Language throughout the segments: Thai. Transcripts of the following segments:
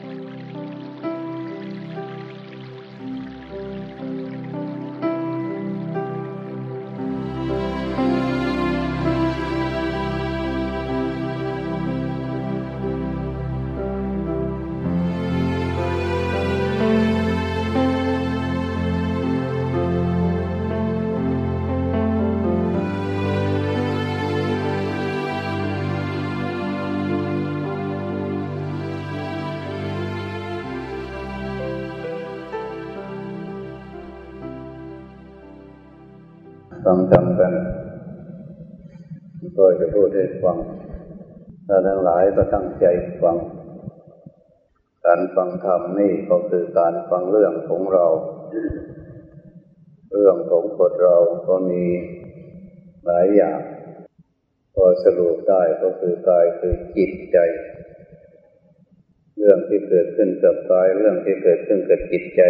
ฟั ถ้าทั้งหลายก็ตั้งใจฟัง การฟังธรรมนี่ก็คือการฟังเรื่องของเรา เรื่องของคนเราก็มีหลายอย่าง พอสรุปได้ก็คือกายคือจิตใจ เรื่องที่เกิดขึ้นกับกายเรื่องที่เกิดขึ้นกับจิตใจ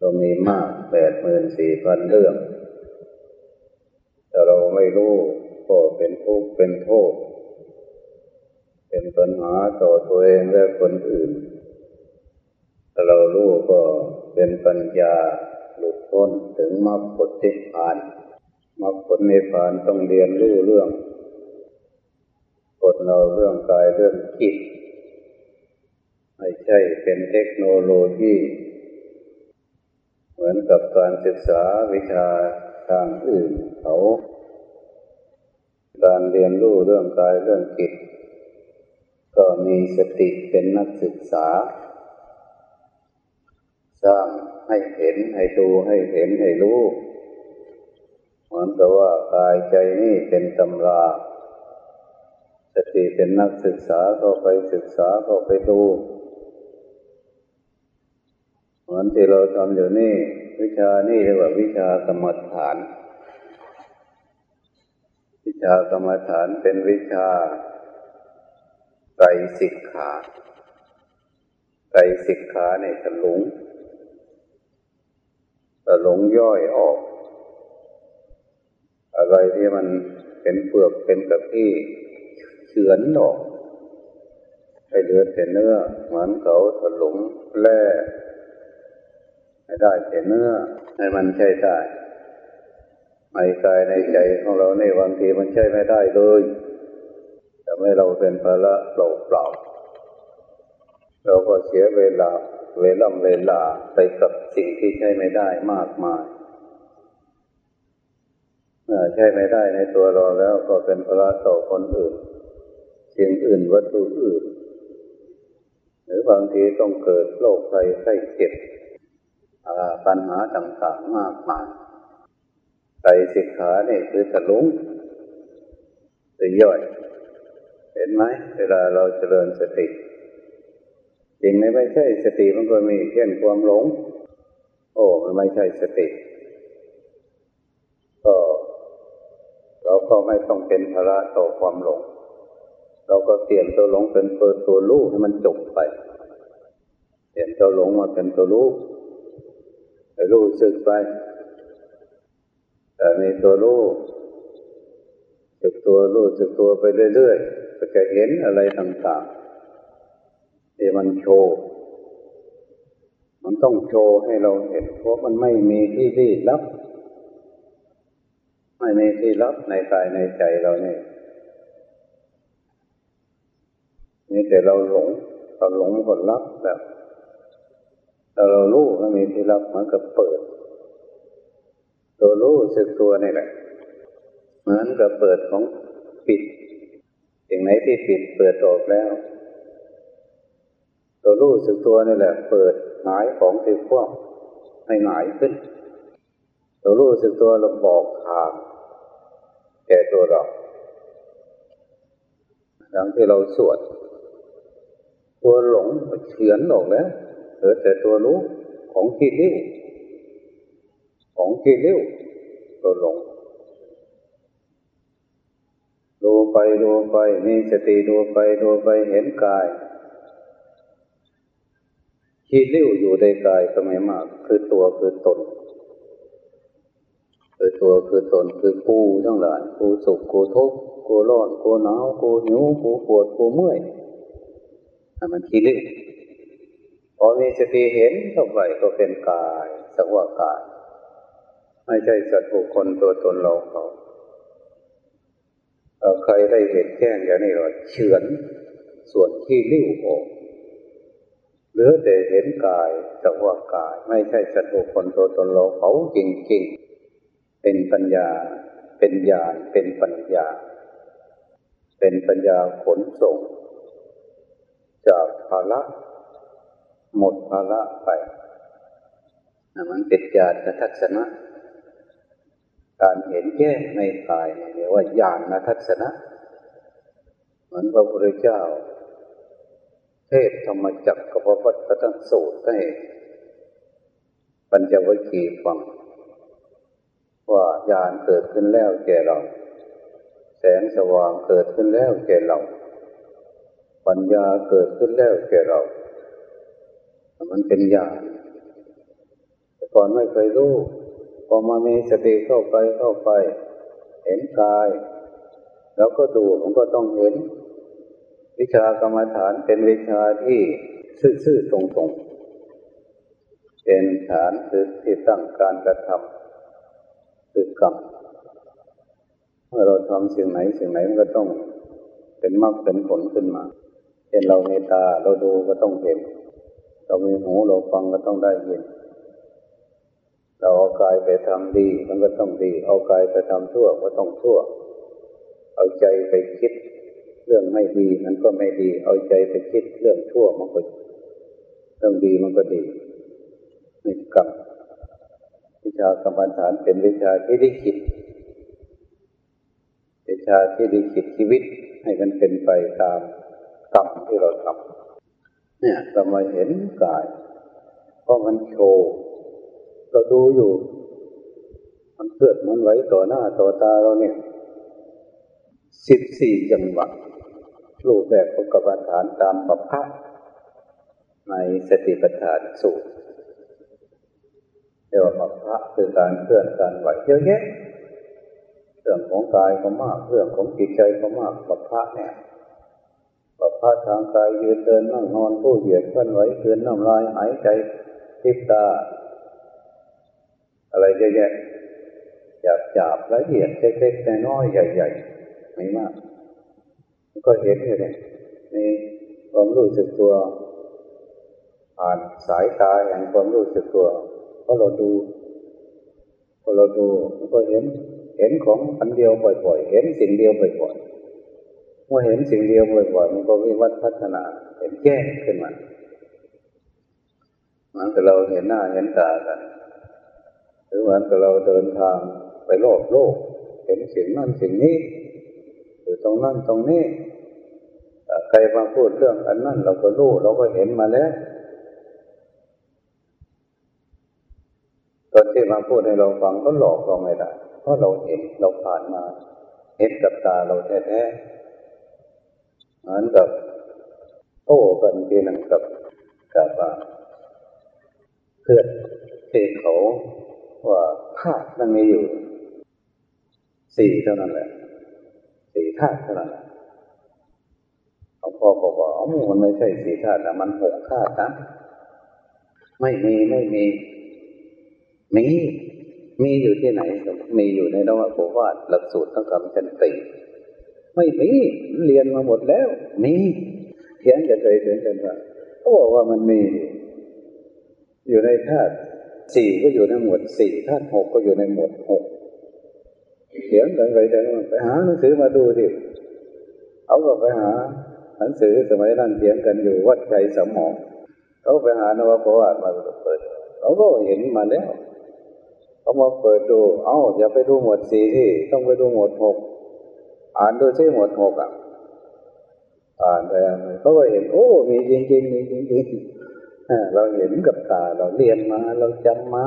ก็มีมากแปดหมื่นสี่พันเรื่อง แต่เราไม่รู้ก็เป็นทุกข์เป็นโทษ เป็นปัญหาต่อตัวเองและคนอื่น ถ้าเรารู้ก็เป็นปัญญาหลุดพ้นถึงมรรคผลนิพพานมรรคผลนิพพานต้องเรียนรู้เรื่องกดเราเรื่องกายเรื่องจิตไม่ใช่เป็นเทคโนโลยี เหมือนกับการศึกษาวิชาทางอื่นเขา การเรียนรู้เรื่องกายเรื่องจิต มีสติเป็นนักศึกษา สร้างให้เห็นให้ดูให้เห็นให้รู้เหมือนกับว่ากายใจนี่เป็นตำราสติเป็นนักศึกษาก็ไปศึกษาก็ไปดูเหมือนที่เราทำอยู่นี่ วิชานี่เรียกว่าวิชากรรมฐาน วิชากรรมฐานเป็นวิชา ไตรสิกขาไตรสิกขาเนี่ยถลุงถลุงย่อยออก อะไรที่มันเป็นเปลือกเป็นกระที่เฉือนออกให้เหลือแต่เนื้อเหมือนเขาถลุงแร่ให้ได้แต่เนื้อให้มันใช้ได้ในกายในใจของเราในบางทีมันใช้ไม่ได้เลย แต่ไม่เราเป็นภาระเปล่าเปล่า เราก็เสียเวลา เวลาเวลาไปกับสิ่งที่ใช้ไม่ได้มากมายเมื่อใช้ไม่ได้ในตัวเราแล้วก็เป็นภาระต่อคนอื่น สิ่งอื่นวัตถุอื่น หรือบางทีต้องเกิดโรคภัยไข้เจ็บปัญหาต่างๆมากมายใจสิกขาเนี่คือตะลุงตือย่อย เห็นไหมเวลาเราเจริญสติจริงไม่ใช่สติมันก็มีเช่นความหลง โอ้มันไม่ใช่สติก็เราก็ไม่ต้องเป็นภาระต่อความหลง เราก็เปลี่ยนตัวหลงเป็นตัวตัวรู้ให้มันจบไป เปลี่ยนตัวหลงมาเป็นตัวรู้รู้สึกไปแต่มีตัวรู้สึกตัวรู้สึกตัวไปเรื่อยๆ ก็จะเห็นอะไรต่างๆที่มันโชว์ มันต้องโชว์ให้เราเห็น เพราะมันไม่มีที่ที่รับ ไม่มีที่รับในกายในใจเราเนี่ยนี่แต่เราหลงเราหลงผลลัพธ์แบบถ้าเรารู้มันมีที่รับมันก็เปิด ตัวรู้สึกตัวนี่แหละเหมือนกับเปิดของปิด อย่างไหนที่ปิดเปิดออกแล้วตัวรู้สึกตัวนี่แหละ เปิดหายของที่คว่ำให้หายขึ้น ตัวรู้สึกตัวเราบอกทางแก่ตัวเราดังที่เราสวดตัวหลงเฉือนออกแล้วเหลือแต่ตัวรู้ของที่เลี้ยวของที่เลี้ยวตัวหลง ดูไปดูไปมีสติดูไปดูไปเห็นกายที่เลี้ยวอยู่ในกายก็ไม่มาก คือตัวคือตน คือตัวคือตนคือกูทั้งหลายกูสุขกูทุกข์กูร้อนกูหนาวกูหิวกูปวดกูเมื่อยมันคิดเลยพอมีสติเห็นเข้าไปก็เป็นกายสักว่ากาย ไม่ใช่สัตว์บุคคลตัวตนเราเขา ใครได้เห็นแจ้งอย่างนี้ก็เฉือนส่วนที่ลิ้วออกหรือแต่เห็นกายสักว่ากาย ไม่ใช่สัตว์บุคคลตัวตนเราเขาจริงๆ เป็นปัญญา เป็นญาณเป็นปัญญา เป็นปัญญาขนส่ง จากภาระหมดภาระไปมันเป็นญาณทัศนะ การเห็นแจ้งในกายเรียกว่าญาณทัศนะ เหมือนพระพุทธเจ้า เทศธรรมจักรกับพระพุทธสูตรให้ปัญจวัคคีย์ฟัง ว่าญาณเกิดขึ้นแล้วแก่เรา แสงสว่างเกิดขึ้นแล้วแก่เรา ปัญญาเกิดขึ้นแล้วแก่เรา มันเป็นญาณแต่ก่อนไม่เคยรู้ พอมามีสติเข้าไปเข้าไป เห็นกาย แล้วก็ดูมันก็ต้องเห็น วิชากรรมฐานเป็นวิชาที่ซื่อๆตรงๆ เป็นฐานคือที่ตั้งการกระทำคือกรรมเมื่อเราทำสิ่งไหนสิ่งไหนมันก็ต้องเป็นมรรคเป็นผลขึ้นมาเห็นเราในตาเราดูก็ต้องเห็น เรามีหูเราฟังก็ต้องได้ยิน เราเอากายไปทำดี มันก็ต้องดี เอากายไปทำชั่วก็ต้องชั่ว เอาใจไปคิด เรื่องไม่ดีมันก็ไม่ดี เอาใจไปคิดเรื่องชั่วมันก็เรื่องดีมันก็ดีนี่กรรมวิชากรรมฐานเป็นวิชาที่ได้คิดวิชาที่ได้คิดชีวิต ให้มันเป็นไปตามกรรมที่เราทำเนี่ยเรามาเห็นกาย เพราะมันโชว์ เราดูอยู่ มันเกิดมันไหวต่อหน้าต่อตาเราเนี่ยสิบสี่จังหวะรูปแบบของกรรมฐานตามปภะในสติปัฏฐานสูตรเรียกว่าปภะคือการเคลื่อนการไหวเยอะแยะเรื่องของกายก็มากเรื่องของจิตใจก็มากปภะเนี่ยประพาทางกายยืนเดินนั่งนอนผู้เหยียดเคลื่อนไหวเคลื่อนน้ำลายหายใจทิพตา อะไรเยอะแยะหยาบหยาบละเอียดเล็กๆน้อยๆใหญ่ๆไม่มาก ก็เห็นอยู่เนี่ยมีความรู้สึกตัวผ่านสายตาแห่งความรู้สึกตัวพอเราดูพอเราดูก็เห็น เห็นของอันเดียวบ่อย ๆ เห็นสิ่งเดียวบ่อยๆเมื่อเห็นสิ่งเดียวบ่อยๆมันก็วิวัฒพัฒนา เห็นแจ้งขึ้นมาเหมือนกับเราเห็นหน้าเห็นตากัน รือเหมือนกับเราเดินทางไปโลกโลก เห็นสิ่งนั้นสิ่งนี้อยู่ตรงนั้นตรงนี้ใครมาพูดเรื่องอันนั้นเราก็รู้เราก็เห็นมาแล้วตอนที่มาพูดให้เราฟังก็หลอกเราไม่ได้เพราะเราเห็นเราผ่านมา เห็นกับตาเราแท้ๆเหมือนกับโต้กันทีหนึ่งกับกับเพื่อนที่เขา ว่าธาตุมันมีอยู่สี่เท่านั้นแหละสี่ธาตุเท่านั้นหลวงพ่อบอกว่าอ๋อมันไม่ใช่สี่ธาตุแต่มันหกธาตุนะไม่มีไม่มีมีมีอยู่ที่ไหน มีอยู่ในนวโกวาทหลักสูตรทั้งคำชันติไม่มีเรียนมาหมดแล้ว มีเขียนจะเคยเขียนกันว่าเขาบอกว่ามันมี อยู่ในธาตุ สี่ก็อยู่ในหมวดสี่ธาตุหกก็อยู่ในหมวดหกเขียนกันไปแต่ไปหาหนังสือมาดูสิเขาก็ไปหาหนังสือสมัยนั้นเขียนกันอยู่วัดใจสมองเขาไปหานวประวัติมาเปิดเขาก็เห็นมาแล้วเขามาเปิดดู เอ้าอย่าไปดูหมวดสี่ที่ต้องไปดูหมวดหกอ่านดูที่หมวดหกอะอ่านไปเขาก็เห็น โอ้ มีจริงจริงมีจริงจริง เราเห็นกับตาเราเรียนมาเราจำมา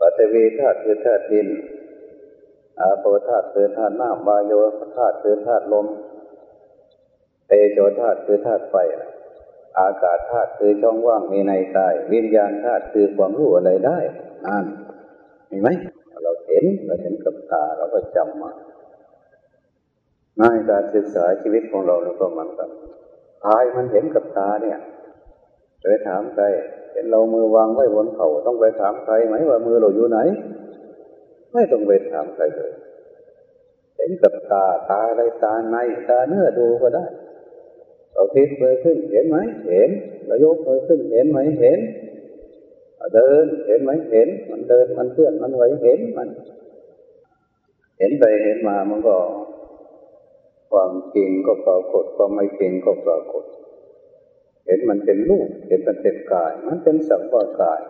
ปัตวีธาตุคือธาตุดินอาโปธาตุคือธาตุน้ำวายโยธาตุคือธาตุลม เตโชธาตุคือธาตุไฟ อากาศธาตุคือช่องว่างมีในกาย วิญญาณธาตุคือความรู้อะไรได้อ่านมีไหมเราเห็นเราเห็นกับตาเราก็จำมาในการศึกษาชีวิตของเราแล้วก็มันกันกายมันเห็นกับตาเนี่ย ไปถามใครเห็นเรามือวางไว้บนเขาต้องไปถามใครไหมว่ามือเราอยู่ไหน ไม่ต้องไปถามใครเลย เห็นกับตาตาอะไรตาในตาเนื้อดูก็ได้เราพลิกมือขึ้นเห็นไหมเห็นเรายกมือขึ้นเห็นไหมเห็นเดินเห็นไหมเห็น มันเดินมันเคลื่อนมันไหวเห็นมัน เห็นไปเห็นมามันก็ ความจริงก็ปรากฏความไม่จริงก็ปรากฏ เห็นมันเป็นรูปเห็นมันเป็นกาย มันเป็นสังขากาย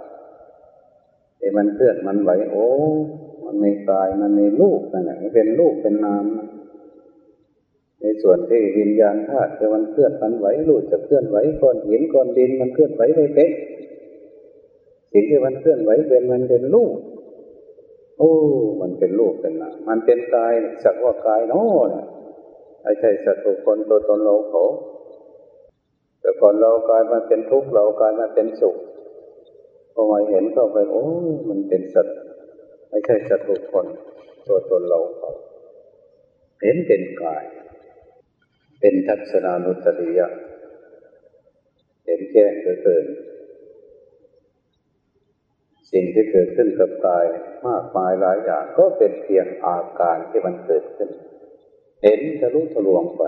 ไอ้มันเคลื่อนมันไหวโอ้มันมีกายมันมีรูปนั่นแหละมันเป็นรูปเป็นนามในส่วนที่วิญญาณธาตุมันเคลื่อนมันไหวรูปจะเคลื่อนไหวก้อนหินก้อนดินมันเคลื่อนไหวไปเป็นสิ่งที่มันเคลื่อนไหวเป็นมันเป็นรูปโอ้ มันเป็นรูปเป็นนามมันเป็นกายสักว่ากายเนาะไม่ใช่สัตว์บุคคลตัวตนเราเขา แต่ก่อนเรากลายมาเป็นทุกข์เรากลายมาเป็นสุขพอมาเห็นก็ไปโอ้มันเป็นสัตว์ไม่ใช่สัตว์บุคคลตัวตนเราเขาเห็นเป็นกาย เป็นทัศนานุตริยะเห็นแจ้งเกินสิ่งที่เกิดขึ้นกับกายมากมายหลายอย่างก็เป็นเพียงอาการที่มันเกิดขึ้น เห็นทะลุทะลวงไป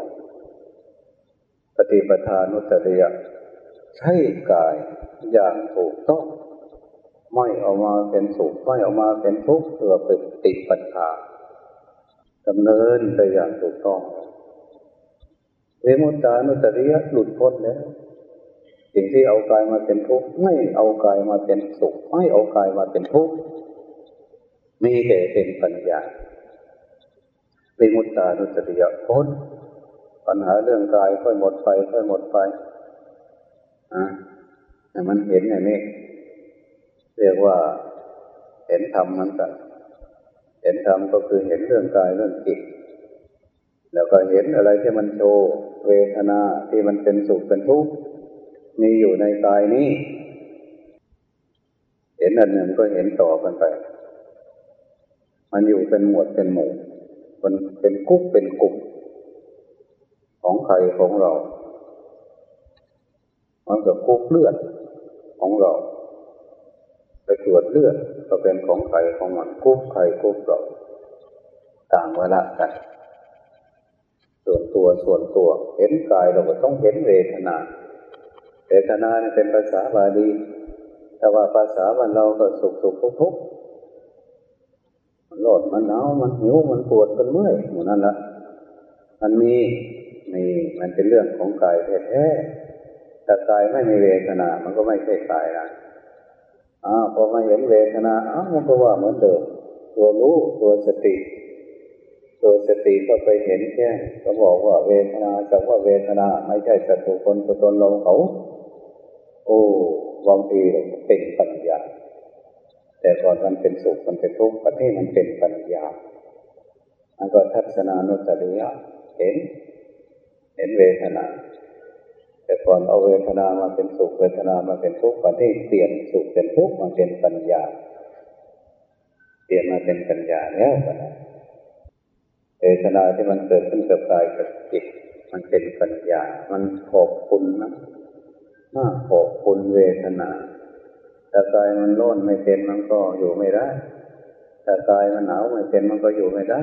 ปฏิปทานุตริยะใช้กายอย่างถูกต้องไม่ออกมาเป็นสุขไม่ออกมาเป็นทุกข์เพื่อเป็นติปัญหาดำเนินไปอย่างถูกต้องเวมุตตานุตริยะหลุดพ้นแล้วสิ่งที่เอากายมาเป็นทุกข์ไม่เอากายมาเป็นสุขไม่เอากายมาเป็นทุกข์มีแต่เป็นปัญญาเวมุตตานุตริยะพ้น ปัญหาเรื่องกายค่อยหมดไปค่อยหมดไปอะแต่มันเห็นอย่างนี้เรียกว่า เห็นธรรมนั้นกันเห็นธรรมก็คือเห็นเรื่องกายเรื่องจิตแล้วก็เห็นอะไรที่มันโชว์เวทนาที่มันเป็นสุขเป็นทุกข์มีอยู่ในกายนี้ เห็นอันหนึ่งก็เห็นต่อกันไป มันอยู่เป็นหมวดเป็นหมู่มันเป็นกุ๊กเป็นกลุ่ม ของใครของเรา มันกับคุกเลือดของเราไปตรวจเลือดก็เป็นของใครของมันคุกใครคุกเราต่างเวลากัน ส่วนตัวส่วนตัว เห็นกายเราก็ต้องเห็นเวทนาเวทนาเป็นภาษาบาลีแต่ว่าภาษาบ้านเราก็สุขสุขทุกทุกมันโลดมันหนาวมันหิวมันปวดมันเมื่อยหมดนั่นละมันมี มีมันเป็นเรื่องของกายแท้ๆถ้ากายไม่มีเวทนา มันก็ไม่ใช่กายนะอ้าวพอมาเห็นเวทนาอ้าวมันก็ว่าเหมือนเดิม ตัวรู้ตัวสติ ตัวสติก็ไปเห็นแค่ก็บอกว่าเวทนาจักว่าเวทนาไม่ใช่สัตว์คนตัวตนเราเขา โอ้บางทีเป็นปัญญา แต่ก่อนมันเป็นสุขมันเป็นทุกข์ประเทศมันเป็นปัญญามันก็ทัศนานุตริยะเห็น เห็นเวทนา แต่ก่อนเอาเวทนามาเป็นสุขเวทนามาเป็นทุกข์ตอนที่เปลี่ยนสุขเป็นทุกข์มาเป็นปัญญา เปลี่ยนมาเป็นปัญญาแล้วนะเวทนาที่มันเกิดขึ้นกับกายกับจิตมันเป็นปัญญา มันขอบคุณนะมากขอบคุณเวทนาแต่กายมันร้อนไม่เป็นมันก็อยู่ไม่ได้แต่กายมันหนาวไม่เป็นมันก็อยู่ไม่ได้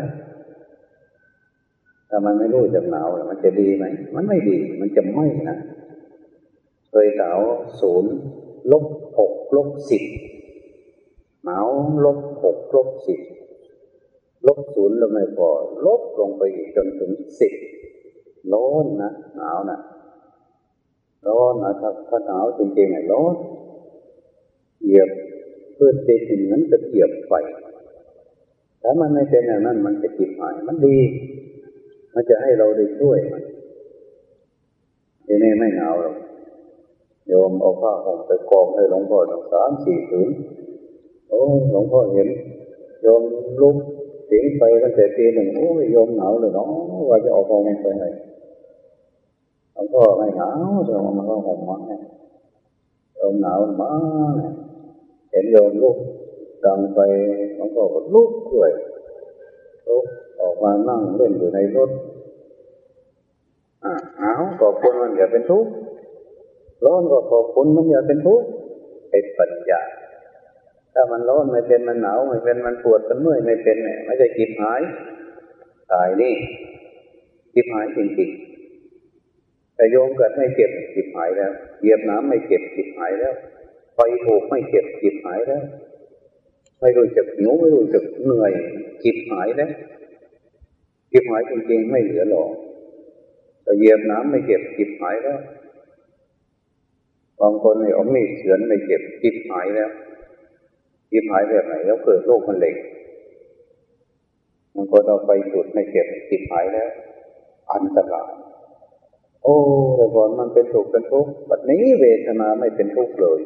ถ้ามันไม่รู้จักหนาวมันจะดีไหม มันไม่ดี มันจะไม่นะ เคยหนาวศูนย์ลบหกลบสิบหนาวลบหกลบสิบลบศูนย์แล้วไม่พอลบลงไปอีกจนถึงสิบร้อนนะหนาวนะร้อนนะถ้าถ้าหนาวจริงๆไอ้ร้อนเหยียบเพื่อเต็มนั้นจะเหยียบไฟถ้ามันไม่เป็นอย่างนั้นมันจะจิบหายมันดี มันจะให้เราได้ช่วยมันทีนี้ไม่หนาวหรอกโยมเอาผ้าห่มไปกองให้หลวงพ่อตั้งสามสี่ผืนโอ้หลวงพ่อเห็นโยมลุกเสียงไปตั้งแต่ตีหนึ่งโอ้ยโยมหนาวเลยเนาะว่าจะเอาผ้าห่มไปไหนหลวงพ่อไม่หนาวจะเอามาผ้าห่มมาให้โยมหนาวมากเห็นโยมลุกดังไปหลวงพ่อก็ลุกด้วย ลุกออกมานั่งเล่นอยู่ในรถหนาวก็ควรมันอย่าเป็นทุกข์ร้อนก็ขอบคุณมันอย่าเป็นทุกข์เป็นปัญญา ถ้ามันร้อนไม่เป็นมันหนาวไม่เป็นมันปวดมันเมื่อยไม่เป็นเนี่ยไม่ใช่จิตหายตายนี่จิตหายจริงๆแต่โยมเกิดไม่เจ็บจิตหายแล้วเหยียบน้ำไม่เจ็บจิตหายแล้วไฟถูกไม่เจ็บจิตหายแล้ว ไม่รู้จักหิวไม่รู้จักเหนื่อยจิตหายแล้วจิตหายจริงๆไม่เหลือหรอกเยียบน้ำไม่เจ็บจิตหายแล้วบางคนเนี่ยเอามีดเฉือนไม่เจ็บจิตหายแล้วจิตหายแบบไหนแล้วเกิดโรคมันเล็กบางคนเอาไปจุดไม่เจ็บจิตหายแล้ว อันตรายโอ้แต่ก่อนมันเป็นทุกข์เป็นทุกข์บัดนี้เวทนาไม่เป็นทุกข์เลย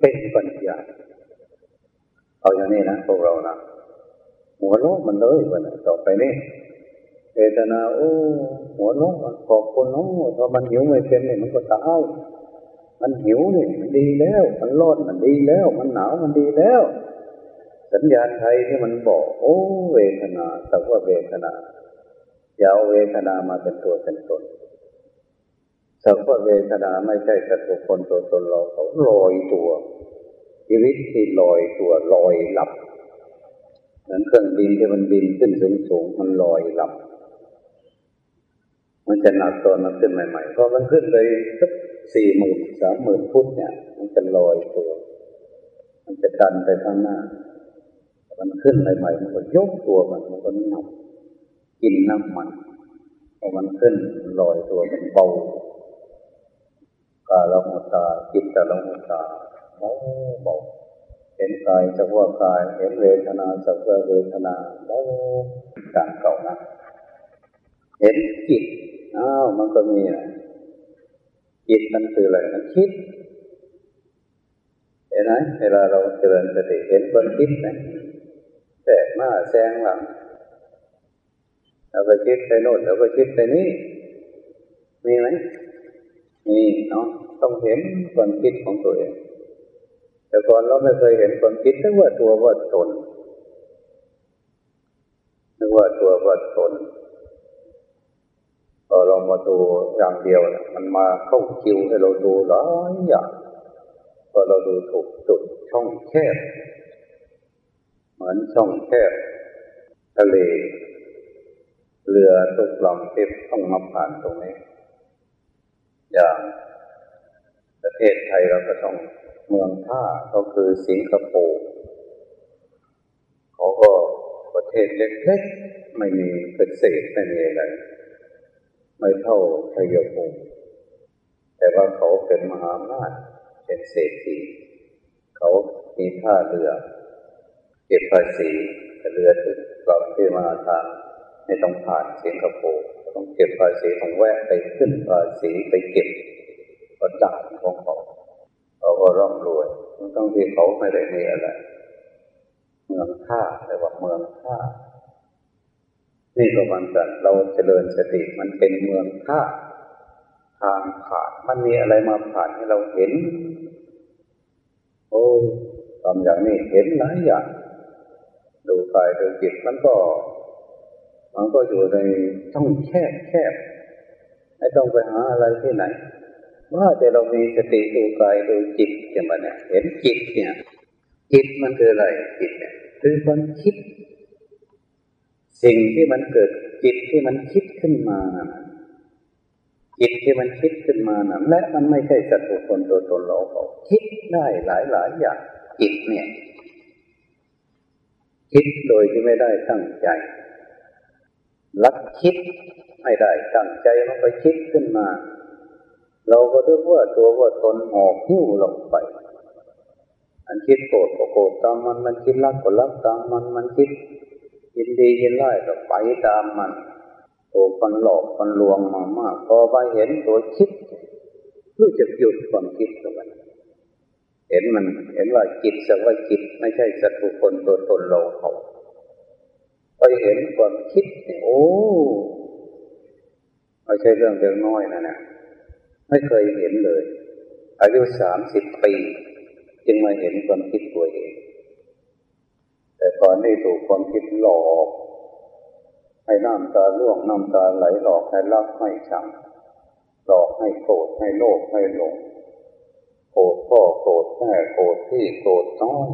เป็นปัญญา เอาอย่างนี้นะพวกเรานะหัวโลกมันเลยวันต่อไปนี่เวทนาโอ้หัวโลกขอบคุณน้องพอมันหิวไม่เป็นเนี่ยมันก็ตายมันหิวนี่มันดีแล้ว มันร้อนมันดีแล้ว มันหนาวมันดีแล้ว สัญญาณไทยที่มันบอก โอ้ เวทนาแต่ว่าเวทนาอย่าเอาเวทนามาเป็นตัวเป็นตนสัพพเวทนาไม่ใช่สัตว์คนตัวตนเราเขาลอยตัว ชีวิตที่ลอยตัวลอยหลับเหมือนเครื่องบินที่มันบินขึ้นสูงสูงมันลอยหลับ มันจะหนักตอนมันขึ้นใหม่ๆเพอมันขึ้นไปสักสี่หมื่นสามหมื่นฟุตเนี่ย มันจะลอยตัว มันจะดันไปข้างหน้า มันขึ้นใหม่ๆมันก็ยกตัวมันมันก็หนักกินน้ำมันพอมันขึ้นลอยตัวมันเบากาลมุตาจิตตลมุตา เบาเบาเห็นกายสักว่ากาย เห็นเวทนาสักว่าเวทนาเบาต่างเก่านะเห็นจิตอ้าวมันก็มีนะจิตมันคืออะไรมันคิดเห็นไหมเวลาเราเจริญสติเห็นคนคิดนะแสกหน้าแซงหลังเราไปคิดไปโน่นเราไปคิดไปนี่มีไหมมีเนาะต้องเห็นความคิดของตัวเอง แต่ก่อนเราไม่เคยเห็นความคิดนึกว่าตัวว่าตนนึกว่าตัวว่าตนพอเรามาดูอย่างเดียวมันมาเข้าคิวให้เราดูหลายอย่างพอเราดูถูกจุดช่องแคบเหมือนช่องแคบทะเล เรือตกลำที่ต้องมาผ่านตรงนี้ อย่างประเทศไทยเราก็ต้อง เมืองท่าก็คือสิงคโปร์เขาก็ประเทศเล็กๆ ไม่มีเป็นเศษไม่มีอะไร ไม่เท่าไทยภูมิแต่ว่าเขาเป็นมหาอำนาจเป็นเศรษฐีเขามีท่าเรือ เก็บภาษีเรือทุกลำที่มาทางไม่ต้องผ่านสิงคโปร์ต้องเก็บภาษีของแวะไปขึ้นภาษีไปเก็บประจานของเขา เขาก็ร่ำรวยต้องที่เขาไม่ได้มีอะไร เมืองท่าแต่ว่าเมืองท่านี่ก็มันกันเราเจริญสติมันเป็นเมืองท่าทางผ่านมันมีอะไรมาผ่านให้เราเห็น โอ้ทำอย่างนี้เห็นหลายอย่างดูกายดูจิตมันก็ มันก็อยู่ในช่องแคบแคบไม่ต้องไปหาอะไรที่ไหน ว่าแต่เรามีสติดูกายดูจิตอย่างนี้เห็นจิตเนี่ย จิตมันคืออะไรจิตเนี่ยคือความคิด สิ่งที่มันเกิดจิตที่มันคิดขึ้นมาจิตที่มันคิดขึ้นมานะและมันไม่ใช่สัตว์บุคคลตัวตนเราเขาคิดได้หลายหลายอย่างจิตเนี่ย คิดโดยที่ไม่ได้ตั้งใจลักคิดไม่ได้ตั้งใจมันไปคิดขึ้นมา เราก็เรียกว่าตัวว่าตนหอกหิ้วลงไปมันคิดโกรธก็โกรธตามมัน มันคิดรักก็รักตามมัน มันคิดยินดียินไล่ก็ไปตามมันโอ้คนหลอกคนลวงมามาก พอไปเห็นตัวคิดรู้จักหยุดความคิดตัวมัน เห็นมันเห็นว่าจิตสักว่าจิตไม่ใช่สัตว์บุคคลตัวตนเราเขาไปเห็นความคิดโอ้ไม่ใช่เรื่องเล็กน้อยนะเนี่ย ไม่เคยเห็นเลย อายุสามสิบปี จึงมาเห็นความคิดตัวเอง แต่ก่อนนี้ถูกความคิดหลอก ให้น้ำตาล่วงน้ำตาไหลหลอกให้รักไม่ชังหลอกให้โกรธให้โลภให้หลงโกรธพ่อโกรธแม่โกรธพี่โกรธน้อง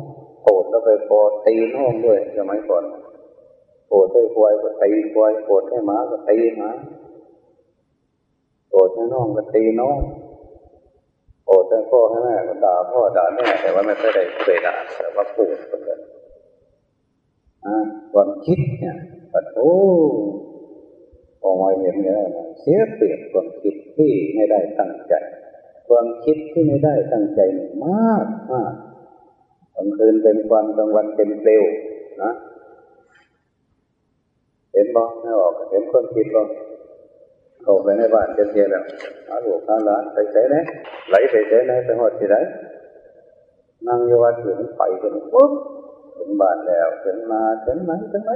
โกรธแล้วไปพอตีน้องด้วยสมัยก่อนโกรธให้ควายก็ตีควายโกรธให้หมาก็ตีหมา ธให้น้องก็ตีน้องโกรธให้พ่อให้แม่ก็ด่าพ่อด่าแม่แต่ว่าไม่เคยได้เคยด่าแต่ว่าโกรธคนเดียวความคิดเนี่ยปัดโอ้พอมาเห็นแล้วเสียเปรียบความคิดที่ไม่ได้ตั้งใจ ความคิดที่ไม่ได้ตั้งใจมากมากกลางคืนเป็นควันกลางวันเป็นเปลวนะ เห็นบ้างไม่ออก เห็นคนคิดบ้าง เข้าไปในบ้านเจียแล้วหาลูกหาหลานไปใช้ไหนไหลไปใช้ไหนไปหอดที่ไหนนั่งอยู่วัดถึงไปจนปุ๊บถึงบ้านแล้วถึงมาถึงไหนถึงไหน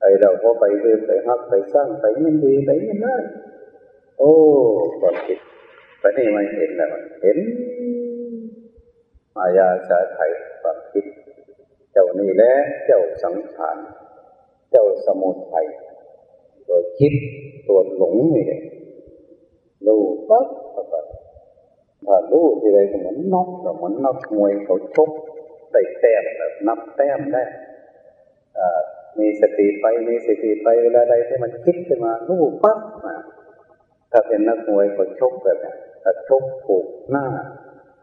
ไอเราก็ไปเดินไปฮักไปสร้างไปยินดีไปยินได้โอ้ความคิดตอนนี้มันเห็นแล้วเห็น มายาสาไทยความคิด เจ้านี่แหละเจ้าสังขาร เจ้าสมุทัยตัวคิด ตัวหลงนี่เลยรู้ปั๊บปั๊บถ้ารู้ที่ไรก็เหมือนนกเหมือนนกมวยเขาชกได้แต้มแบบนับแต้มได้มีสติไปมีสติไปเวลาใดที่มันคิดขึ้นมารู้ปั๊บถ้าเป็นนักมวยเขาชกแบบถ้าชกถูกหน้า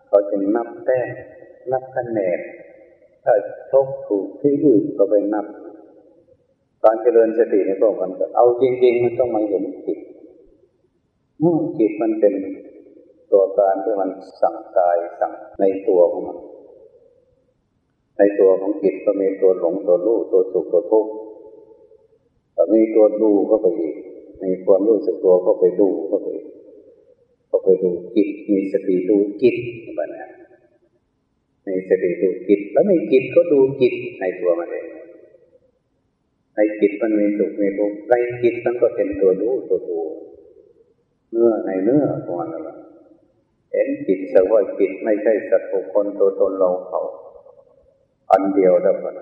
เขาจะนับแต้มนับคะแนนถ้าชกถูกที่อื่นก็ไปนับ การเจริญสติในพวกมันเอาจริง ๆ มันต้องมาเห็นจิตจิตมันเป็นตัวการที่มันสั่งกายสั่งในตัวของมัน ในตัวของจิตก็มีตัวหลงตัวรู้ตัวสุขตัวทุกข์แต่มีตัวดูก็ไปอีกมีความรู้สึกตัวก็ไปดูก็ไปก็ไปดูจิตมีสติดูจิตแบบนี้มีสติดูจิตแล้วในจิตก็ดูจิตในตัวมันเอง ในจิตมันมีสุขมีทุกข์ในจิตมันก็เป็นตัวรู้ตัวดูเนื้อในเนื้อขอนแหละเห็นจิตสว่าจิตไม่ใช่สัตว์บุคคลตัวตนเราเขา อันเดียวแล้วกัน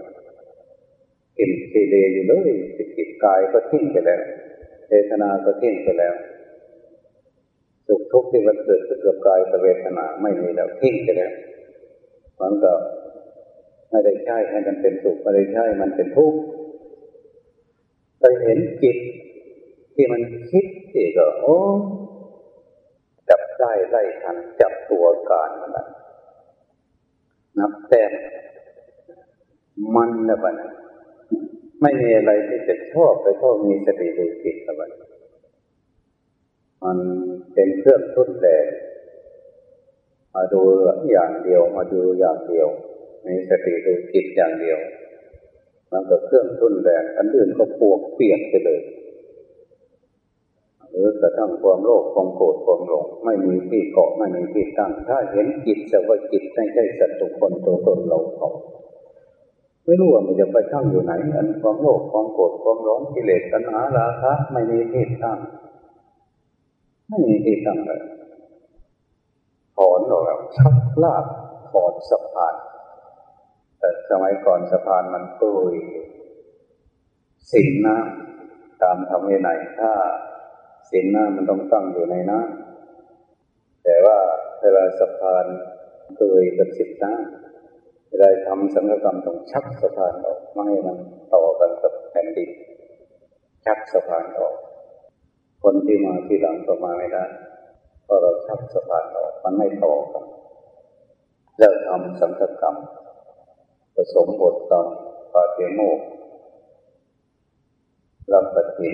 กินสีเลอยู่เลยจิตกายก็ทิ้งไปแล้วเวทนาก็ทิ้งไปแล้วสุขทุกข์ที่มันเกิดขึ้นกับกายกับเวทนาไม่มีแล้วทิ้งไปแล้วมันก็ไม่ได้ใช่ให้มันเป็นสุขไม่ได้ใช่มันเป็นทุกข์ ไปเห็นจิตที่มันคิดที่ก็โอ้จับได้ไล่ทันจับตัวการมันนับแต้มมันนะบันไม่มีอะไรที่จะชอบไปเท่ามีสติดูจิตนะบันมันเป็นเครื่องทุนแรงมาดูอย่างเดียวมาดูอย่างเดียว มีสติดูจิตอย่างเดียว มันก็เครื่องทุนแรงอันอื่นก็ปวกเปียกไปเลยหรือกระทั่งความโลภความโกรธความหลงไม่มีที่เกาะไม่มีที่ตั้ง ถ้าเห็นจิตแต่ว่าจิตไม่ใช่สัตว์ตุคนตัวตนเราเขาไม่รู้ว่ามันจะไปตั้งอยู่ไหนอันความโลภความโกรธความร้อนกิเลสตัณหาราคะไม่มีที่ตั้งไม่มีที่ตั้งเลยถอนออกแล้วชักลากถอนสะพาน แต่สมัยก่อนสะพานมันตุยสิ่งน้ำตามธรรมวินัยถ้าสิ่งน้ำมันต้องตั้งอยู่ในน้ำแต่ว่าเวลาสะพานตุยกับสิบน้ำเวลาทำสังฆกรรมต้องชักสะพานออกไม่ให้มันต่อกันกับแผ่นดินชักสะพานออก คนที่มาที่หลังก็มาไม่ได้เพราะเราชักสะพานออกมันไม่ต่อกันแล้วทำสังฆกรรม ผสมบทกรรมปาเทโมกรับปฏิ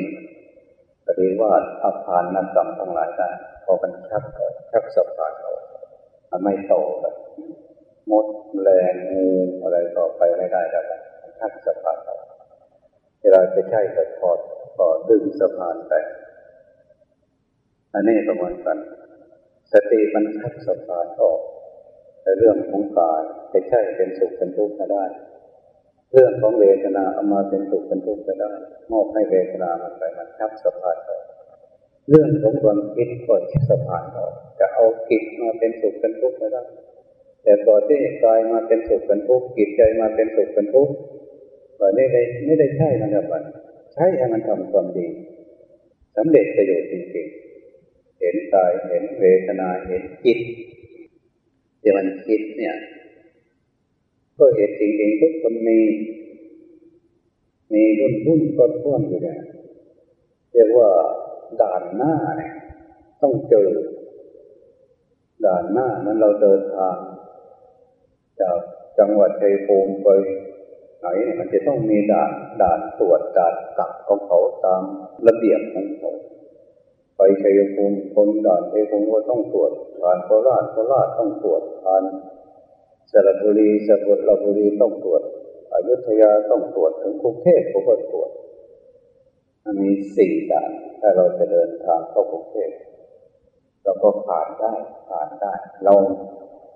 ปฏิวาสอาพานนักกรรมทั้งหลายได้พอมันชักชักสะพานออกมันไม่โต่อกันมดแรงงูอะไรต่อไปไม่ได้แล้วทักสะพานเวลาจะใช้ก็ถอดต่อดึงสะพานไปอันนี้ประมาณกัน สติมันทักสะพานออก ในเรื่องของกายจะใช่เป็นสุขเป็นทุกข์ก็ได้ เรื่องของเวทนาเอามาเป็นสุขเป็นทุกข์ก็ได้ มอบให้เวทนามันไปมันทักสะพานออกเรื่องของความคิดก็ชักสะพานออกจะเอาคิดมาเป็นสุขเป็นทุกข์ไม่ได้ แต่ก่อนที่กายมาเป็นสุขเป็นทุกข์จิตใจมาเป็นสุขเป็นทุกข์แบบนี้ได้ไม่ได้ใช่มันแบบนั้นใช้ให้มันทำความดีสำเร็จประโยชน์จริงๆเห็นกายเห็นเวทนาเห็นจิต ที่มันคิดเนี่ยก็เห็นจริงๆทุกคนมีมีรุ่นรุ่นก็ท่วนอยู่เนี่ยเรียกว่าด่านหน้าเนี่ยต้องเจอ ด่านหน้านั้นเราเดินทาง จากจังหวัดชัยภูมิไปไหนมันจะต้องมีด่านด่านตรวจด่านกักของเขาตามระเบียบของเขา ไปชัยภูมิคนด่านชัยภูมิก็ต้องตรวจผ่านโคราชโคราชต้องตรวจผ่านสระบุรีสระบุรีต้องตรวจอยุธยาต้องตรวจถึงกรุงเทพก็ตรวจมันมีสี่ด่านถ้าเราจะเดินทางเข้ากรุงเทพเราก็ผ่านได้ผ่านได้ เรา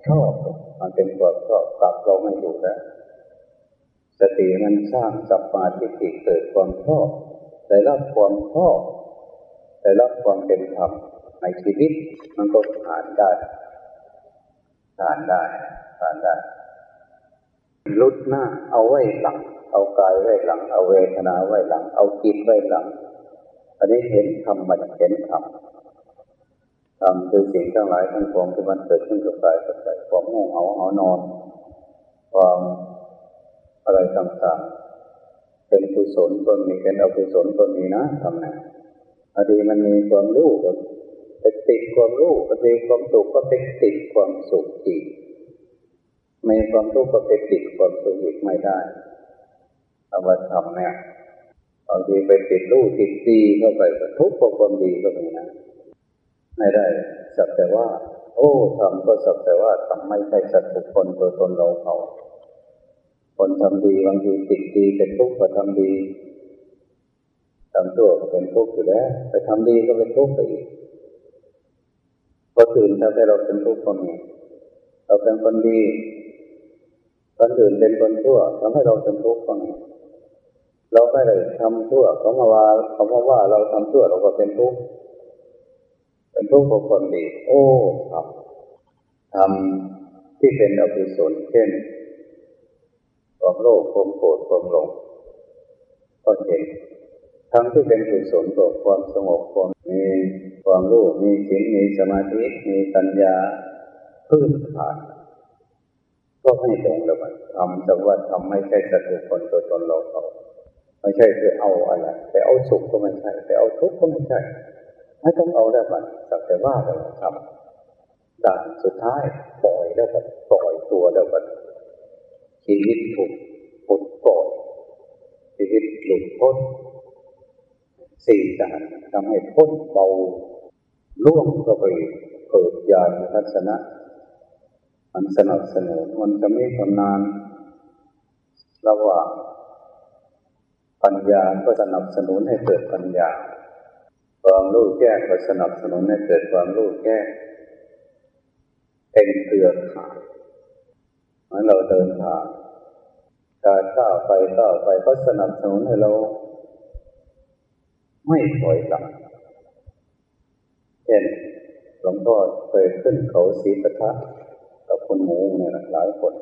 ชอบมันเป็นความชอบกลับเราไม่อยู่แล้วสติมันสร้างสัมมาทิฏฐิเกิดความชอบได้รับความชอบ ได้รับความเป็นธรรมในชีวิตมันก็ผ่านได้ผ่านได้ผ่านได้ลุดหน้าเอาไว้หลัง เอากายไว้หลัง เอาเวทนาไว้หลัง เอาจิตไว้หลัง อันนี้เห็นธรรมมันเห็นธรรมธรรมคือสิ่งทั้งหลายทั้งปวงที่มันเกิดขึ้นกับกายกับใจความง่วงเหงาหานอน ความอะไรต่างๆเป็นกุศลก็มีเป็นอกุศลก็มีนะทำไง อดีมันมีความรู้ก็ไปติดความรู้อดีความสุขก็ไปติดความสุขอีกมีความทุกข์ก็ไปติดความสุขอีกไม่ได้เอามาทำเนี่ยบางทีไปติดรู้ติดดีเข้าไปก็ทุกข์กับความดีก็มีนะไม่ได้สักแต่ว่า โอ้ทำก็สักแต่ว่าทำไม่ใช่สัตว์บุคคลตัวตนเราเขาคนทำดีบางทีติดดีเป็นทุกข์ก็ทำดี ทำชั่วก็เป็นทุกข์อยู่แล้ว ไปทำดีก็เป็นทุกข์ไปอีกพอตื่นถ้าให้เราเป็นทุกข์ก็มีเราเป็นคนดีคนอื่นเป็นคนชั่วทำให้เราเป็นทุกข์ก็มีเราไม่ได้ทำชั่วเขามาว่าเขามาว่าเราทำชั่วเราก็เป็นทุกข์เป็นทุกข์เพราะคนดี โอ้ทำทำที่เป็นอกุศลเช่นความโลภความโกรธความหลงก็เห็น ทำที่เป็นกุศลตัวความสงบความมีความรู้มีศีลมีสมาธิมีปัญญาพื้นฐานก็ไม่ตรงแล้วมันทำแต่ว่าทำไม่ใช่สัตว์คนตัวตนเราเขาไม่ใช่ไปเอาอะไรไปเอาสุขก็ไม่ใช่ไปเอาทุกข์ก็ไม่ใช่ไม่ต้องเอาแล้วมันสักแต่ว่าเราทำด่านสุดท้ายปล่อยแล้วมันปล่อยตัวแล้วมันชีวิตถูกปลดปล่อยชีวิตหลุดพ้น สี่ด่านทำให้พ้นเบาล่วงก็ไปเกิดญาณทัศนะมันสนับสนุนมันจะไม่ทำนานระหว่างปัญญาก็สนับสนุนให้เกิดปัญญา ความรู้แก้ก็สนับสนุนให้เกิดความรู้แก้เป็นเครือข่ายเมื่อเราเดินทางการก้าวไปก้าวไปก็สนับสนุนให้เรา ไม่ถอยหลังเช่นหลวงพ่อเคยขึ้นเขาสีปะทะกับคนหมูเนี่ยหลายคน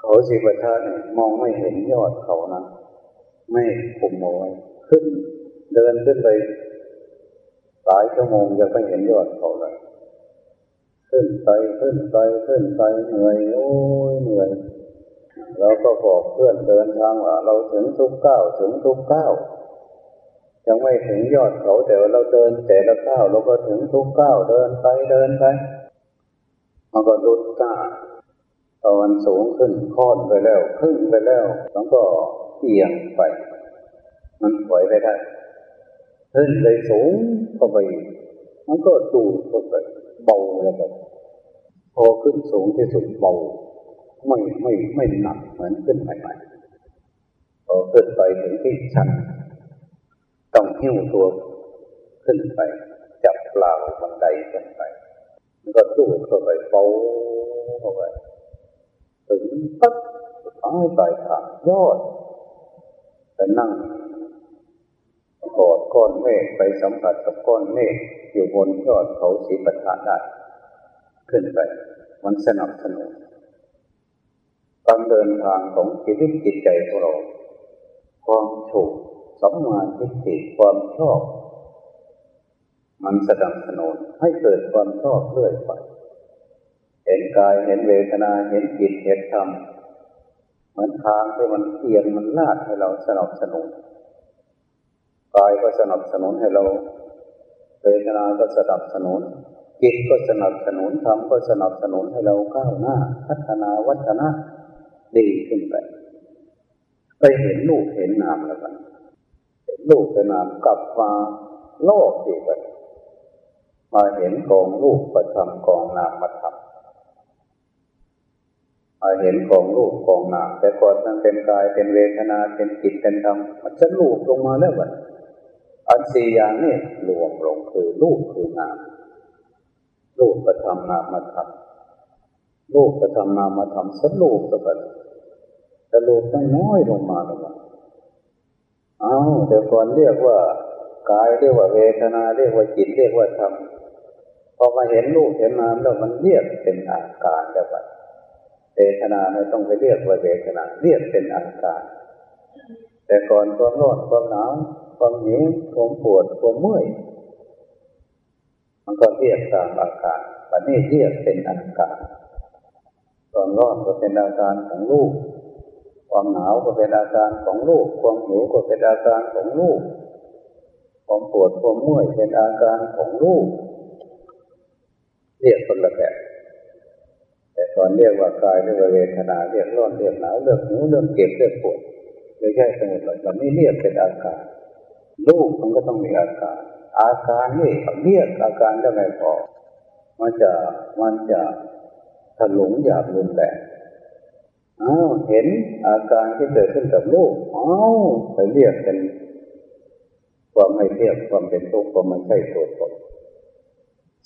เขาสีปะทะเนี่ยมองไม่เห็นยอดเขานะไม่คุมเอาไว้ขึ้น เดินขึ้นไปหลายชั่วโมงยังไม่เห็นยอดเขาเลยขึ้นไปขึ้นไปขึ้นไปเหนื่อยโอ้ยเหนื่อยเราก็บอกเพื่อนเดินทางว่าเราถึงทุกก้าวถึงทุกก้าว ยังไม่ถึงยอดเขาแต่เราเดินแต่ละก้าวเราก็ถึงทุกก้าวเดินไปเดินไปมันก็ลุดก้าตอนสูงขึ้นค่อนไปแล้วขึ้นไปแล้วแล้วก็เอียงไป มันถอยไปได้ขึ้นเลยสูงเข้าไป มันก็ดูดเข้าไปเบาแล้วแบบพอขึ้นสูงที่สุดเบาไม่ไม่ไม่หนักเหมือนขึ้นใหม่ๆพอขึ้นไปถึงที่ชัน ต้องหิ้วตัวขึ้นไป จับปลาบันไดขึ้นไป มันก็ดูดเข้าไปเบาเข้าไปถึงปั๊บท้ายปลายทางยอดไปนั่งกอดก้อนเมฆไปสัมผัสกับก้อนเมฆอยู่บนยอดเขาสีปะทะได้ขึ้นไป มันสนับสนุนการเดินทางของชีวิตจิตใจของเรา ความถูก สัมมาทิฏฐิความชอบ มันสนับสนุนให้เกิดความชอบเรื่อยไป เห็นกายเห็นเวทนาเห็นจิตเห็นธรรมเหมือนทางที่มันเอียงมันลาดให้เราสนับสนุนกายก็สนับสนุนให้เราเวทนาก็สนับสนุนจิตก็สนับสนุนธรรมก็สนับสนุนให้เราก้าวหน้า พัฒนาวัฒนะดีขึ้นไป ไปเห็นลูกเห็นนามแล้วกัน ลูกเห็นนามกลับมาโลกอีกไปมาเห็นกองลูกประทำกองนามมาทำมาเห็นกองลูกกองนามแต่ก่อนมันเป็นกายเป็นเวทนาเป็นจิตเป็นธรรมมันจะลูกลงมาแล้ววันอันสี่อย่างนี้รวมลงคือลูกคือนามลูกประทำนามมาทำลูกประทำนามมาทำสรุปกันสรุปน้อยลงมาแล้ววัน เอาแต่ก่อนเรียกว่ากายเรียกว่าเวทนาเรียกว่าจิตเรียกว่าธรรมพอมาเห็นรูปเห็นนามแล้วมันเรียกเป็นอาการแล้วว่าเวทนาไม่ต้องไปเรียกว่าเวทนาเรียกเป็นอาการ แต่ก่อนความร้อนความหนาวความหิวความปวดความเมื่อยมันก็เรียกตามอาการแต่นี่เรียกเป็นอาการความร้อนก็เป็นอาการของรูป ความหนาวก็เป็นอาการของรูปความหิวก็เป็นอาการของรูปความปวดความเมื่อยเป็นอาการของรูปเรียกคนละแบบแต่ตอนเรียกว่ากายเรียกว่าเวทนาเรียกร้อนเรียกหนาวเรียกหิวเรียกเก็บเรียกปวดไม่ใช่สมุดเลยมันไม่เรียกเป็นอาการรูปมันก็ต้องมีอาการ อาการนี่เรียกอาการได้ไงพอมันจะมันจะถลุงหยาบรุนแรง อ้าวเห็นอาการที่เกิดขึ้นกับลูกอ้าวไปเรียกเป็นความไม่เทียบความเป็นทุกข์ความไม่ใช่ตัวตน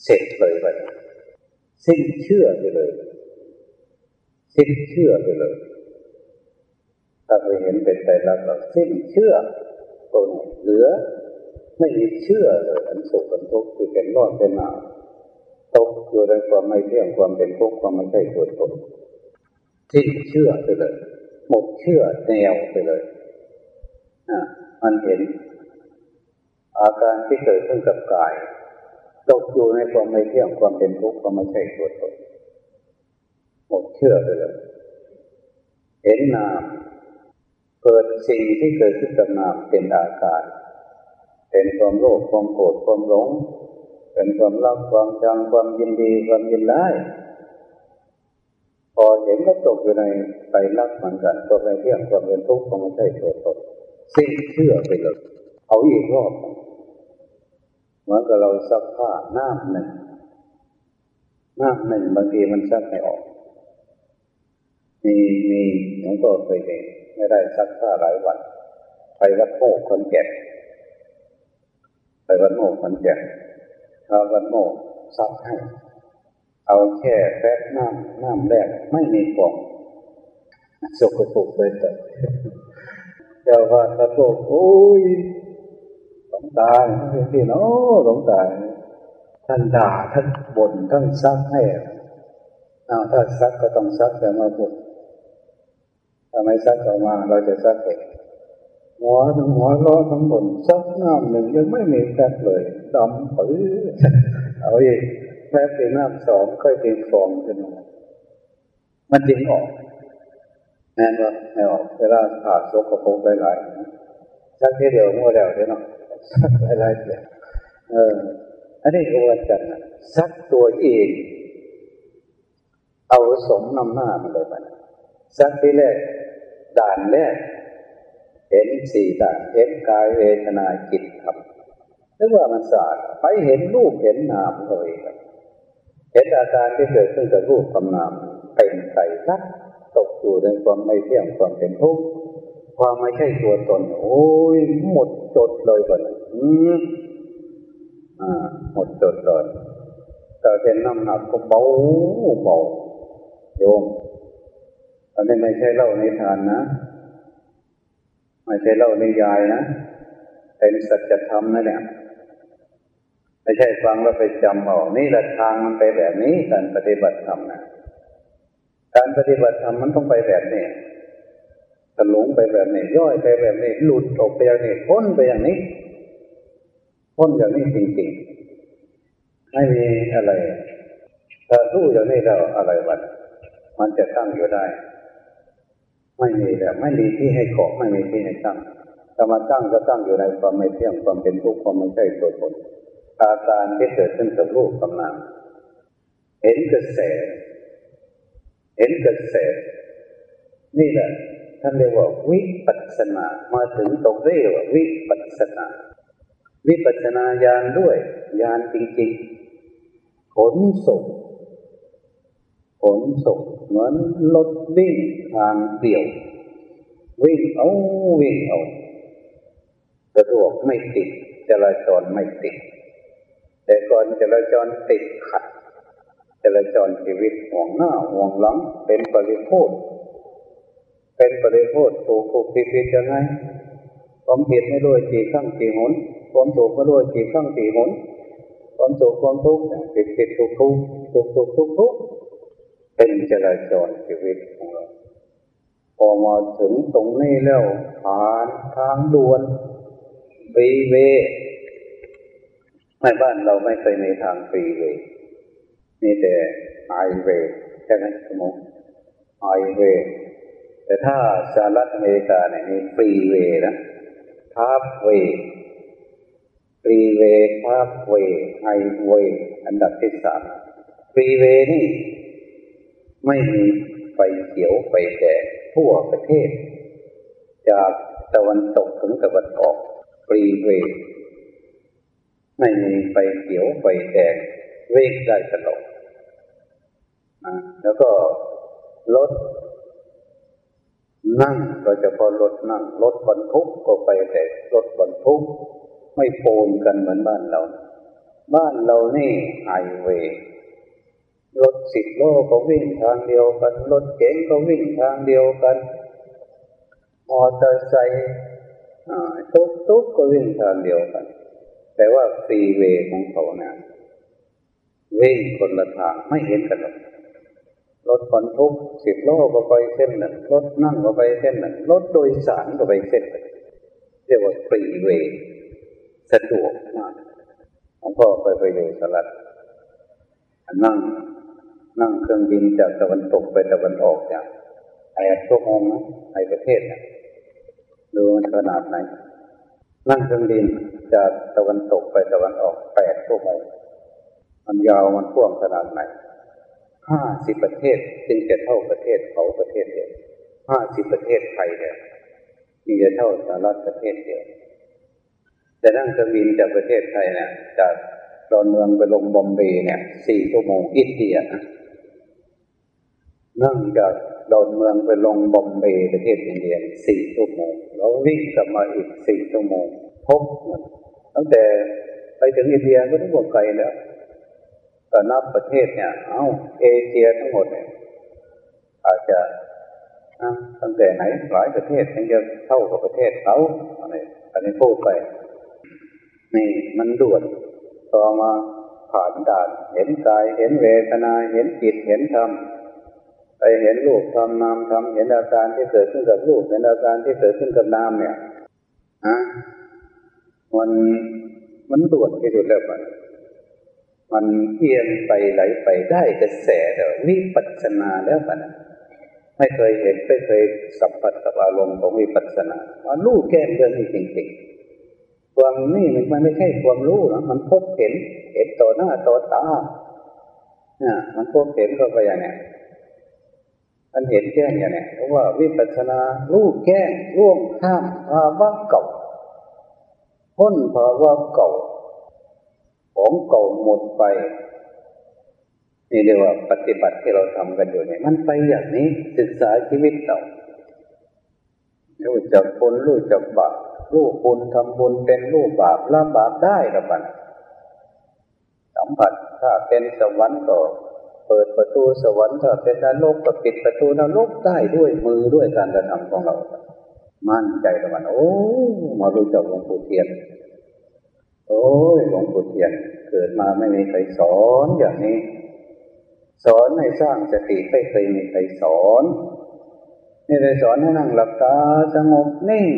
เสร็จเลยไปสิ้นเชื่อไปเลยสิ้นเชื่อไปเลยถ้าไปเห็นเป็นใจรักเราสิ้นเชื่อตนเหลือ ไม่มีเชื่อเลยอันสุขอันทุกข์ที่เป็นรอดเป็นหนาวตกอยู่ในความไม่เที่ยงความเป็นทุกข์ความไม่ใช่ตัวตน สิ้นเชื่อไปเลย หมดเชื่อแนวไปเลยอะมันเห็น อาการที่เกิดขึ้นกับกายตกอยู่ในความไม่เที่ยงความเป็นทุกข์ความไม่ใช่ตัวตนหมดเชื่อไปเลย เห็นนามเกิดสิ่งที่เกิดขึ้นกับนามเป็นอาการเป็นความโลภความโกรธความหลง เป็นความรักความชังความยินดีความยินร้าย พอเห็นก็ตกอยู่ในไปรักเหมือนกันตัวไปเที่ยงความเป็นทุกข์ความไม่ใช่ตัวตนสิ้นเชื่อไปเลยเอาอีกรอบเหมือนกับเราซักผ้าน้ำหนึ่งน้ำหนึ่งบางทีมันซักไม่ออกมีมีหลวงพ่อเคยเห็นไม่ได้ซักผ้าหลายวันไปวัดโมกคนแก่ไปวัดโมกคนแก่เอาวัดโมกซักให้ เอาแค่แป๊บน้ำน้ำแรกไม่มีฟองสกปรกเลยแต่เจ้าว่าตะโกโอ้ยงตาเนี่ยที่เนาะหลงตาท่านด่าท่านบ่นท่านซักให้เอาถ้าซักก็ต้องซักแต่มาพูดถ้าไมซักออกมา เราจะซักเองหัวทั้งหัวล้อทั้งบนซักน้ำหนึ่งยังไม่มีแป๊บเลยดำปื้อเอาอีก แป๊บเป็นน้ำสองค่อยเป็นฟองขึ้นมามันดึงออกแน่นว่าไม่ออกเวลาผ่าโซกโปกหลายๆซักทีเดียวมั่วแล้วเดี๋ยวเนาะอะไรเนี่ยเอออันนี้กว่ากันสักตัวเองเอาสมนำหน้ามันเลยมันสักที่แรกด่านแรกเห็นสี่ด่านเห็นกายเวทนาจิตครับหรือว่ามันสะอาดไปเห็นรูปเห็นนามเลยครับ ห็นอาการที่เกิดขึ้นกับรูปกับนามเป็นไตรลักษณ์ตกอยู่ในความไม่เที่ยงความเป็นทุกข์ความไม่ใช่ตัวตน โอ้ยหมดจดเลยก่อนอืมอ่า หมดจดเลยแต่เป็นน้ำหนักก็เบาเบาโยมอันนี้ไม่ใช่เล่าในทานนะ ไม่ใช่เล่าในยายนะ เป็นสัจธรรมนะเนี่ย ไม่ใช่ฟังแล้วไปจำเอานี่แหละทางมันไปแบบนี้การปฏิบัติธรรมนะการปฏิบัติธรรมมันต้องไปแบบนี้ถลุงไปแบบนี้ ย่อยไปแบบนี้ หลุดออกไปอย่างนี้พ้นไปอย่างนี้พ้นอย่างนี้จริงๆ ไม่มีอะไรถ้ารู้อย่างนี้แล้วอะไรวันมันจะตั้งอยู่ได้ ไม่มีแต่ไม่มีที่ให้เกาะไม่มีที่ให้ตั้งถ้ามาตั้งก็ตั้งอยู่ในความไม่เที่ยงความเป็นทุกข์ความไม่ใช่ตัวตน อาการที่เกิดขึ้นกับรูปกำลังเห็นกระแส เห็นกระแส นี่แหละท่านเรียกว่าวิปัสสนา มาถึงตรงเรียกว่าวิปัสสนา วิปัสนาญาณด้วยญาณจริงๆ ขนส่ง ขนส่งเหมือนรถวิ่งทางเดี่ยว วิ่งเอาวิ่งเอาสะดวกไม่ติดจราจรไม่ติด แต่ก่อนจราจรติดขัดจราจรชีวิตห่วงหน้าห่วงหลังเป็นปริโภคเป็นปริโภคถูกถูกผิดผิดยังไงความผิดไม่รู้กี่ครั้งกี่หนความถูกไม่รู้กี่ครั้งกี่หนความสุขความทุกข์ผิดผิดถูกทุกถูกถูกทุกทุกเป็นจราจรชีวิตของเราพอมาถึงตรงนี้แล้วผ่านทางด่วน freeway ไม่บ้านเราไม่เคยมีทาง freeway มีแต่ไฮเวย์ใช่ไหมสมมติไฮเวย์แต่ถ้าสหรัฐอเมริกาเนี่ยมี freeway นะ tollway freeway tollway highway อันดับที่สาม freeway นี่ ไม่มีไฟเขียวไฟแดงทั่วประเทศ จากตะวันตกถึงตะวันออก freeway ไม่มีไฟเขียวไฟแดงวิ่งได้ตลอดแล้วก็รถนั่งก็จะพอรถนั่งรถบรรทุกก็ไปแต่รถบรรทุก ไม่โปนกันเหมือนบ้านเรา บ้านเรานี่ไฮเวย์รถสิบโลก็วิ่งทางเดียวกัน รถเก๋งก็วิ่งทางเดียวกันมอเตอร์ไซค์ทุกทุกก็วิ่งทางเดียวกัน แต่ว่าฟรีเวย์ของเขาเนี่ยวิ่งคนละทางไม่เห็นกันหรอกรถบรรทุกสิบโลก็ไปเส้นหนึ่งรถนั่งก็ไปเส้นหนึ่งรถโดยสารก็ไปเส้นหนึ่งเรียกว่าฟรีเวย์สะดวกมากหลวงพ่อไปไปดูสลัดนั่ง นั่งเครื่องบินจากตะวันตกไปตะวันออกเนี่ยแปดชั่วโมงนะในประเทศนี่ยดูมันขนาดไหน นั่งเครื่องบินจากตะวันตกไปตะวันออกแปดชั่วโมงมันยาวมันพ่วงขนาดไหนห้าสิบประเทศจึงจะเท่าประเทศเขาประเทศเดียวห้าสิบประเทศไทยเนี่ยจึงจะเท่าสหรัฐประเทศเดียวแต่นั่งเครื่องบินจากประเทศไทยเนี่ยจากดอนเมืองไปลงบอมเบย์เนี่ยสี่ชั่วโมงอินเดียนะนั่งจาก ดอนเมืองไปลงบอมเบย์ประเทศอินเดียสี่ชั่วโมงแล้ววิ่งกลับมาอีกสี่ชั่วโมงพบตั้งแต่ไปถึงอินเดียก็ต้องบอกไกลแล้วก็นับประเทศเนี่ยเอาเอเชียทั้งหมดเนี่ยอาจจะตั้งแต่ไหนหลายประเทศยังจะเท่ากับประเทศเขาอะไรอันนี้พูดไปนี่มันด่วนต่อมาผ่านด่าน เห็นกายเห็นเวทนาเห็นจิตเห็นธรรม ไปเห็นรูปธรรมนามธรรมเห็นอาการที่เกิดขึ้นกับรูปเห็นอาการที่เกิดขึ้นกับนามเนี่ยฮะมันมันด่วนที่สุดแล้วมันมันเอียงไปไหลไปได้กระแสเดี๋ยววิปัสนาแล้วมันไม่เคยเห็นไม่เคยสัมผัสกับอารมณ์ของวิปัสนาว่ารู้แก้เรื่องนี้จริงๆความนี่มันไม่ใช่ความรู้นะมันพบเห็น เห็นต่อหน้าต่อตาเนี่ยมันพบเห็นเข้าไปอย่างเนี้ย มันเห็นแก้งอย่างเนี้ยเพราะว่าวิปัสนารู้แก้งร่วงข้ามภาวะเก่าพ้นภาวะเก่า ของเก่าหมดไปนี่เรียกว่าปฏิบัติที่เราทำกันอยู่เนี่ยมันไปอย่างนี้ศึกษาชีวิตเรารู้จักบุญรู้จักบาปรู้บุญทำบุญเป็นรู้บาปละบาปได้ละบันสัมผัสถ้าเป็นสวรรค์ก็ เปิดประตูสวรรค์ถ้าเป็นนรกก็ปิดประตูนรกได้ด้วยมือด้วยการกระทำของเรา มั่นใจละมันโอ้มารู้จักหลวงปู่เทียน โอ้ยหลวงปู่เทียน เกิดมาไม่มีใครสอนอย่างนี้ สอนให้สร้างสติไม่เคยมีใครสอนนี่เลยสอนให้นั่งหลับตาสงบนิ่ง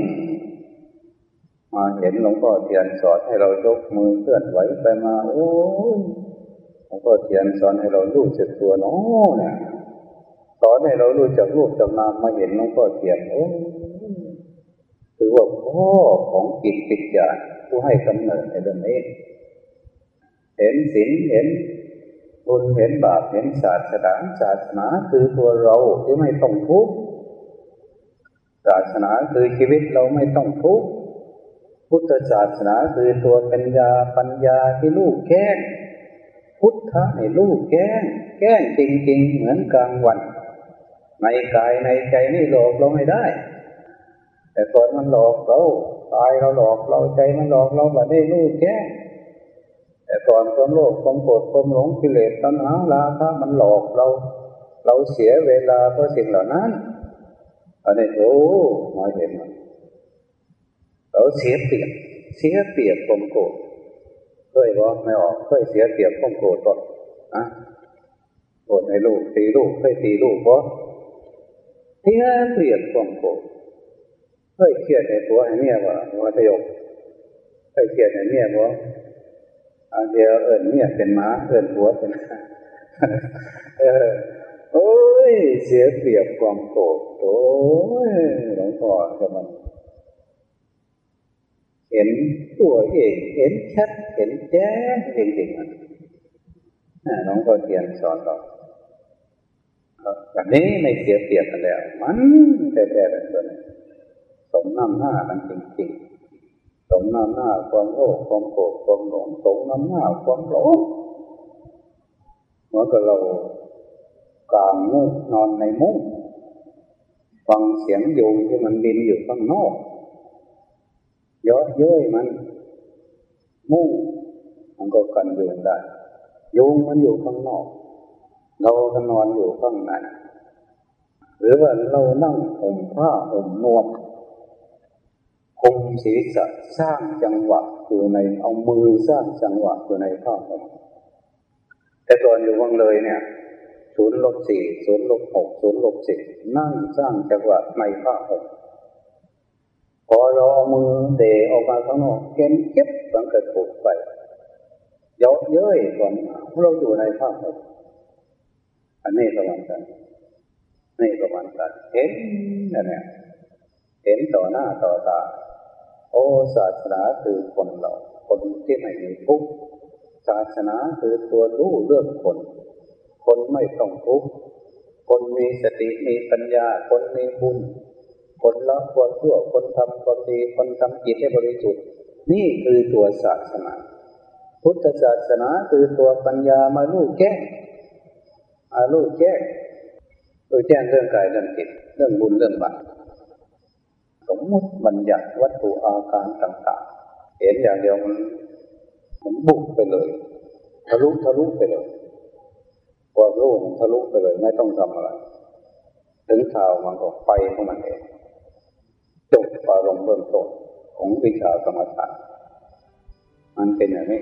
มาเห็นหลวงพ่อเทียนสอนให้เรายกมือเคลื่อนไหวไปมา โอ้ย ลวงพ่อเทียนสอนให้เรารู้จักตัวเนาะเนี่ยสอนให้เรารู้จักรูปจักนามมาเห็นหลวงพ่อเทียนโอ้ถือว่าพ่อของจิตปิจญาผู้ให้กำเนิดในเรื่องนี้ เห็นศีลเห็นบุญเห็นบาปเห็นศาสนาศาสนาคือตัวเราที่ไม่ต้องทุกข์ศาสนาคือชีวิตเราไม่ต้องทุกข์พุทธศาสนาคือตัวปัญญาปัญญาที่ลูกแก้ พุทธะในลูกแก้ง แก้งจริง ๆ เหมือนกลางวัน ในกายในใจนี่หลอกเราไม่ได้ แต่ก่อนมันหลอกเรากายเราหลอกเราใจมันหลอกเราแบบนี้ลูกแก้งแต่ก่อนความโลภความโกรธความหลงกิเลสตัณหาราคะมันหลอกเรา เราเสียเวลาเพราะสิ่งเหล่านั้นอันนี้โอ้มาเห็นเราเสียเปรียบเสียเปรียบความโกรธ เคยบอกไม่ออกเคยเสียเปรียบความโกรธก็อะโกรธให้ลูกตีลูกเคยตีลูกเพราะเสียเปรียบความโกรธเคยเครียดในตัวให้เมียว่าหัวทยกเคยเครียดในเมียว่าอันเดียวเอิญเมียเป็นม้าเอิญหัวเป็นเออโอ้ยเสียเปรียบความโกรธโอ้ยหลวงพ่อจะมัน เห็นตัวเองเห็นชัดเห็นแจ้งจริงๆมันน้องก็เทียนสอนเราแบบนี้ไม่เสียเปรียบกันแล้ว มันแต่แต่ตัวนี้สมน้ำหน้ามันจริงๆสมน้ำหน้าความโลภความโกรธความหลงสมน้ำหน้าความหลงเหมือนกับเรากลางมุ้งนอนในมุ้งฟังเสียงยุงที่มันบินอยู่ข้างนอก ยอดเย้ยมัน มุ่ง มันก็กันยุงได้ยุงมันอยู่ข้างนอก เราก็นอนอยู่ข้างในหรือว่าเรานั่งห่มผ้าห่มนวมคุมศีรษะสร้างจังหวะอยู่ในเอามือสร้างจังหวะอยู่ในผ้าห่มแต่ตอนอยู่วังเลยเนี่ยศูนย์ลบสี่ศูนย์ลบหกศูนย์ลบสิบนั่งสร้างจังหวะในผ้าห่ม พอเราเอามือเตะออกมาข้างนอกเก็นเก็บสังเกตถูกไปเยอะเย้ยก่อนเราอยู่ในภาพอันนี้ประมาณกันนี่ประมาณกันเห็นนั่นแหละเห็นต่อหน้าต่อตา โอศาสนาคือคนเราคนที่ไม่มีทุกข์ศาสนาคือตัวรู้เรื่องคน คนไม่ต้องทุกข์คนมีสติมีปัญญา คนมีบุญ คนละคนชั่วคนทำคนดีคนทำจิตให้บริสุทธิ์ นี่คือตัวศาสนา พุทธศาสนาคือตัวปัญญามาลูกแก้มาลูกแก้โดยแจ้งเรื่องกายเรื่องจิตเรื่องบุญเรื่องบาปสมมติบัญญัติวัตถุอาการต่างๆ เห็นอย่างเดียวมันมันบุกไปเลยทะลุทะลุไปเลยความรู้มันทะลุไปเลย ไม่ต้องทำอะไร ถึงข่าวมันก็ไปของมันเอง จบอารมณ์เบื้องต้นของวิชาสมถะมันเป็นอย่างนี้